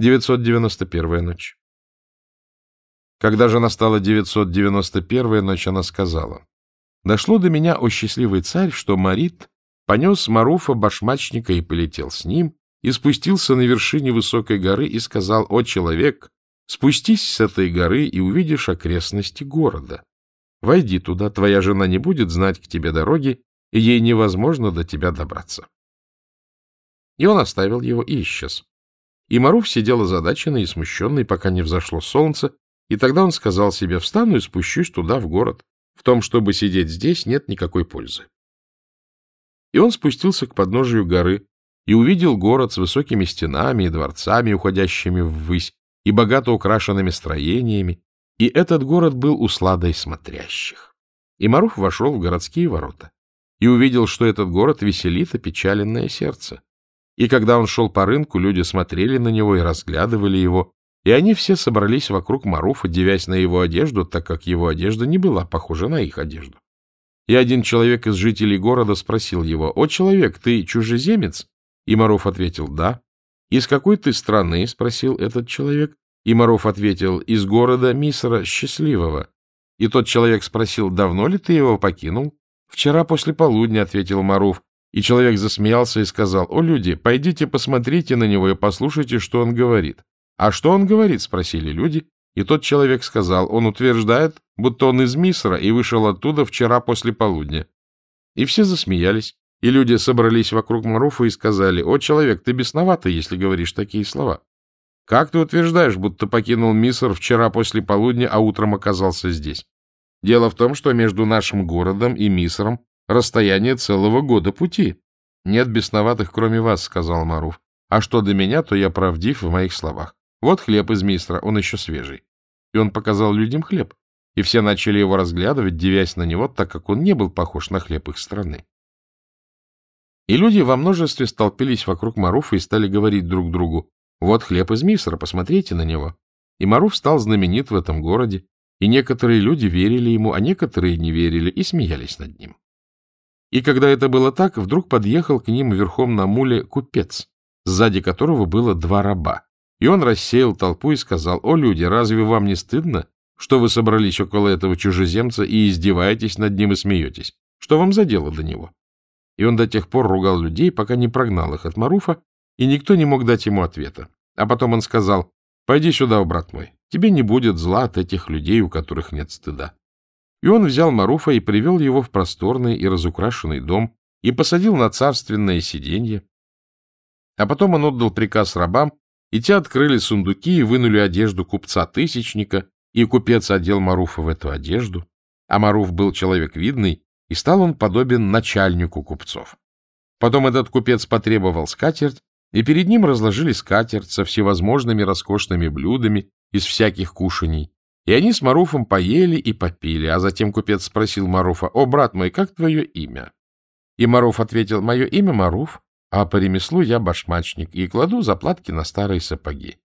991 ночь. Когда же настала 991 ночь, она сказала, «Дошло до меня, о счастливый царь, что Марит понес Маруфа башмачника и полетел с ним, и спустился на вершине высокой горы и сказал, «О, человек, спустись с этой горы и увидишь окрестности города. Войди туда, твоя жена не будет знать к тебе дороги, и ей невозможно до тебя добраться». И он оставил его и исчез. И Маруф сидел озадаченный и смущенный, пока не взошло солнце, и тогда он сказал себе, встану и спущусь туда, в город. В том, чтобы сидеть здесь, нет никакой пользы. И он спустился к подножию горы, и увидел город с высокими стенами и дворцами, уходящими ввысь, и богато украшенными строениями, и этот город был усладой смотрящих. И Маруф вошел в городские ворота и увидел, что этот город веселит опечаленное сердце. И когда он шел по рынку, люди смотрели на него и разглядывали его, и они все собрались вокруг Маруфа, девясь на его одежду, так как его одежда не была похожа на их одежду. И один человек из жителей города спросил его, «О, человек, ты чужеземец?» И Маров ответил «да». «Из какой ты страны?» — спросил этот человек. И Маров ответил «из города Мисра Счастливого». И тот человек спросил «давно ли ты его покинул?» «Вчера после полудня», — ответил Маров. И человек засмеялся и сказал «О, люди, пойдите посмотрите на него и послушайте, что он говорит». «А что он говорит?» — спросили люди. И тот человек сказал, он утверждает, будто он из Мисра и вышел оттуда вчера после полудня. И все засмеялись. И люди собрались вокруг Маруфа и сказали, «О, человек, ты бесноватый, если говоришь такие слова. Как ты утверждаешь, будто покинул Миср вчера после полудня, а утром оказался здесь? Дело в том, что между нашим городом и Мисром расстояние целого года пути. Нет бесноватых, кроме вас, — сказал Маруф. А что до меня, то я правдив в моих словах. Вот хлеб из Мисра, он еще свежий. И он показал людям хлеб. И все начали его разглядывать, девясь на него, так как он не был похож на хлеб их страны. И люди во множестве столпились вокруг Маруфа и стали говорить друг другу, «Вот хлеб из Мисра, посмотрите на него». И Маруф стал знаменит в этом городе, и некоторые люди верили ему, а некоторые не верили и смеялись над ним. И когда это было так, вдруг подъехал к ним верхом на муле купец, сзади которого было два раба. И он рассеял толпу и сказал, «О, люди, разве вам не стыдно, что вы собрались около этого чужеземца и издеваетесь над ним и смеетесь? Что вам за дело до него?» И он до тех пор ругал людей, пока не прогнал их от Маруфа, и никто не мог дать ему ответа. А потом он сказал, «Пойди сюда, брат мой, тебе не будет зла от этих людей, у которых нет стыда». И он взял Маруфа и привел его в просторный и разукрашенный дом и посадил на царственное сиденье. А потом он отдал приказ рабам, и те открыли сундуки и вынули одежду купца-тысячника, и купец одел Маруфа в эту одежду. А Маруф был человек видный, и стал он подобен начальнику купцов. Потом этот купец потребовал скатерть, и перед ним разложили скатерть со всевозможными роскошными блюдами из всяких кушаний. И они с Маруфом поели и попили, а затем купец спросил Маруфа, «О, брат мой, как твое имя?» И Маруф ответил, «Мое имя Маруф, а по ремеслу я башмачник и кладу заплатки на старые сапоги».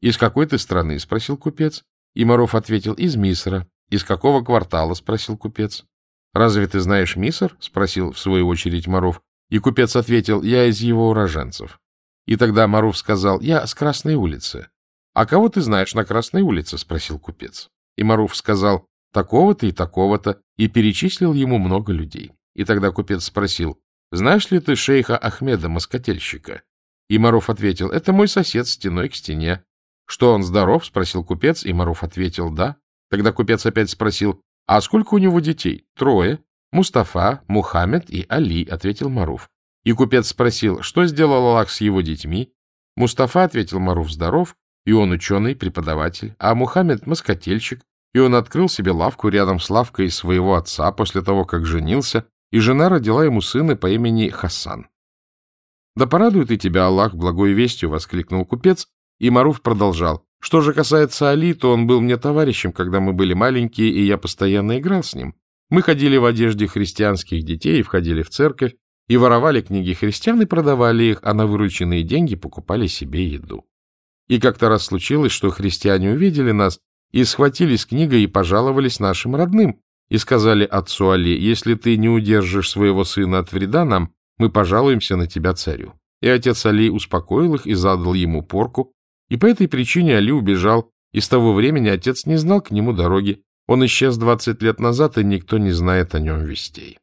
«Из какой ты страны?» — спросил купец. И Маруф ответил, «Из Мисра». «Из какого квартала?» — спросил купец. «Разве ты знаешь Миср?» — спросил в свою очередь Маров. И купец ответил, «Я из его уроженцев». И тогда Маров сказал, «Я с Красной улицы». «А кого ты знаешь на Красной улице?» — спросил купец. И Маров сказал, «Такого-то и такого-то», и перечислил ему много людей. И тогда купец спросил, «Знаешь ли ты шейха Ахмеда, москательщика?» И Маров ответил, «Это мой сосед стеной к стене». «Что, он здоров?» — спросил купец, и Маров ответил, «Да». Тогда купец опять спросил, а сколько у него детей? Трое. Мустафа, Мухаммед и Али, ответил Маруф. И купец спросил, что сделал Аллах с его детьми? Мустафа ответил Маруф здоров, и он ученый, преподаватель, а Мухаммед — москотельщик, и он открыл себе лавку рядом с лавкой своего отца после того, как женился, и жена родила ему сына по имени Хасан. «Да порадует и тебя Аллах благой вестью!» — воскликнул купец, и Маруф продолжал. Что же касается Али, то он был мне товарищем, когда мы были маленькие, и я постоянно играл с ним. Мы ходили в одежде христианских детей, входили в церковь, и воровали книги христиан и продавали их, а на вырученные деньги покупали себе еду. И как-то раз случилось, что христиане увидели нас и схватились книгой и пожаловались нашим родным, и сказали отцу Али, если ты не удержишь своего сына от вреда нам, мы пожалуемся на тебя царю. И отец Али успокоил их и задал ему порку, И по этой причине Али убежал, и с того времени отец не знал к нему дороги. Он исчез двадцать лет назад, и никто не знает о нем вестей.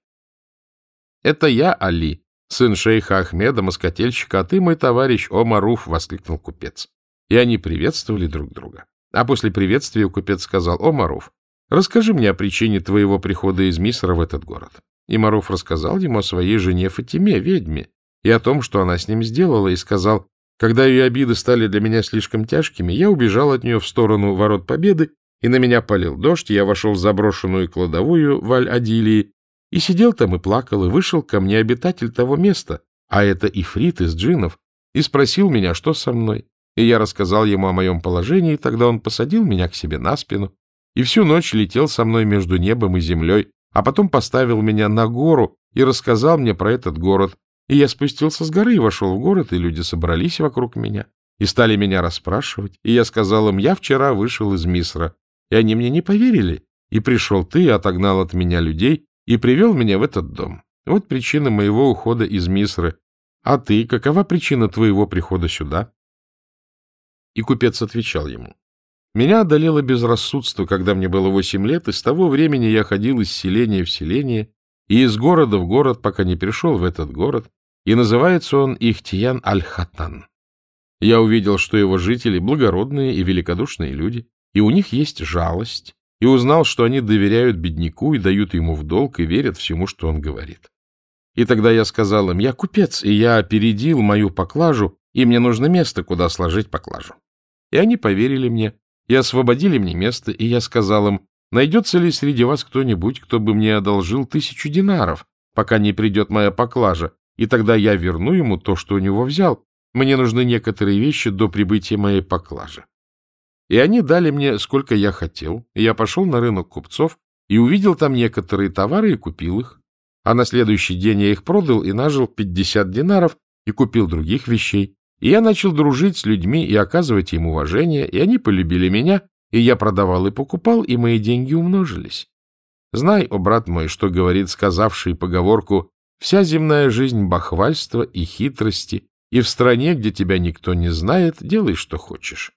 — Это я, Али, сын шейха Ахмеда, москотельщика, а ты мой товарищ Омаруф, — воскликнул купец. И они приветствовали друг друга. А после приветствия купец сказал, Омаруф, расскажи мне о причине твоего прихода из Мисра в этот город. И Маруф рассказал ему о своей жене Фатиме, ведьме, и о том, что она с ним сделала, и сказал, когда ее обиды стали для меня слишком тяжкими, я убежал от нее в сторону ворот Победы, и на меня полил дождь, я вошел в заброшенную кладовую в Аль-Адилии, и сидел там и плакал, и вышел ко мне обитатель того места, а это Ифрит из джинов, и спросил меня, что со мной. И я рассказал ему о моем положении, тогда он посадил меня к себе на спину, и всю ночь летел со мной между небом и землей, а потом поставил меня на гору и рассказал мне про этот город, и я спустился с горы и вошел в город, и люди собрались вокруг меня и стали меня расспрашивать. И я сказал им, я вчера вышел из Мисра. И они мне не поверили. И пришел ты, и отогнал от меня людей, и привел меня в этот дом. Вот причина моего ухода из Мисры. А ты, какова причина твоего прихода сюда? И купец отвечал ему. Меня одолело безрассудство, когда мне было восемь лет, и с того времени я ходил из селения в селение и из города в город, пока не пришел в этот город, и называется он Ихтиян Аль-Хатан. Я увидел, что его жители благородные и великодушные люди, и у них есть жалость, и узнал, что они доверяют бедняку и дают ему в долг и верят всему, что он говорит. И тогда я сказал им, я купец, и я опередил мою поклажу, и мне нужно место, куда сложить поклажу. И они поверили мне, и освободили мне место, и я сказал им, найдется ли среди вас кто-нибудь, кто бы мне одолжил тысячу динаров, пока не придет моя поклажа, и тогда я верну ему то, что у него взял. Мне нужны некоторые вещи до прибытия моей поклажи. И они дали мне, сколько я хотел, и я пошел на рынок купцов и увидел там некоторые товары и купил их. А на следующий день я их продал и нажил 50 динаров и купил других вещей. И я начал дружить с людьми и оказывать им уважение, и они полюбили меня, и я продавал и покупал, и мои деньги умножились. Знай, о брат мой, что говорит сказавший поговорку Вся земная жизнь бахвальства и хитрости, и в стране, где тебя никто не знает, делай, что хочешь.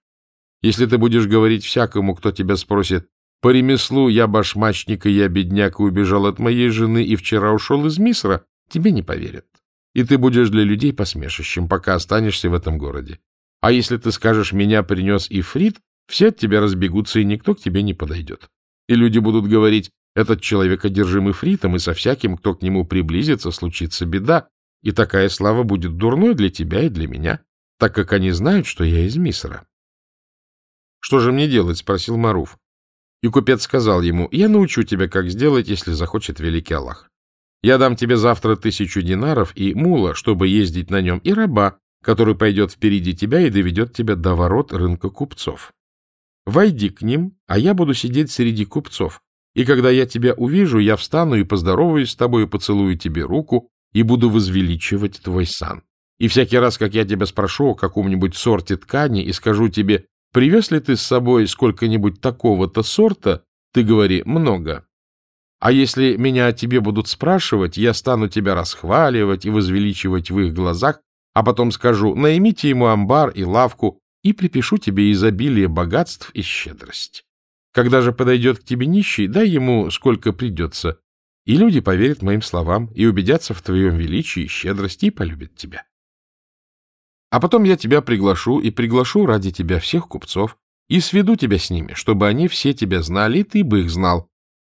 Если ты будешь говорить всякому, кто тебя спросит, по ремеслу я башмачник, и я бедняк, и убежал от моей жены, и вчера ушел из Мисра, тебе не поверят. И ты будешь для людей посмешищем, пока останешься в этом городе. А если ты скажешь, меня принес Ифрит, все от тебя разбегутся, и никто к тебе не подойдет. И люди будут говорить, этот человек одержим ифритом, и со всяким, кто к нему приблизится, случится беда, и такая слава будет дурной для тебя и для меня, так как они знают, что я из Мисра. — Что же мне делать? — спросил Маруф. И купец сказал ему, — Я научу тебя, как сделать, если захочет великий Аллах. Я дам тебе завтра тысячу динаров и мула, чтобы ездить на нем, и раба, который пойдет впереди тебя и доведет тебя до ворот рынка купцов. Войди к ним, а я буду сидеть среди купцов, и когда я тебя увижу, я встану и поздороваюсь с тобой, и поцелую тебе руку, и буду возвеличивать твой сан. И всякий раз, как я тебя спрошу о каком-нибудь сорте ткани и скажу тебе, привез ли ты с собой сколько-нибудь такого-то сорта, ты говори «много». А если меня о тебе будут спрашивать, я стану тебя расхваливать и возвеличивать в их глазах, а потом скажу «наймите ему амбар и лавку» и припишу тебе изобилие богатств и щедрость. Когда же подойдет к тебе нищий, дай ему сколько придется, и люди поверят моим словам и убедятся в твоем величии и щедрости и полюбят тебя. А потом я тебя приглашу и приглашу ради тебя всех купцов и сведу тебя с ними, чтобы они все тебя знали, и ты бы их знал.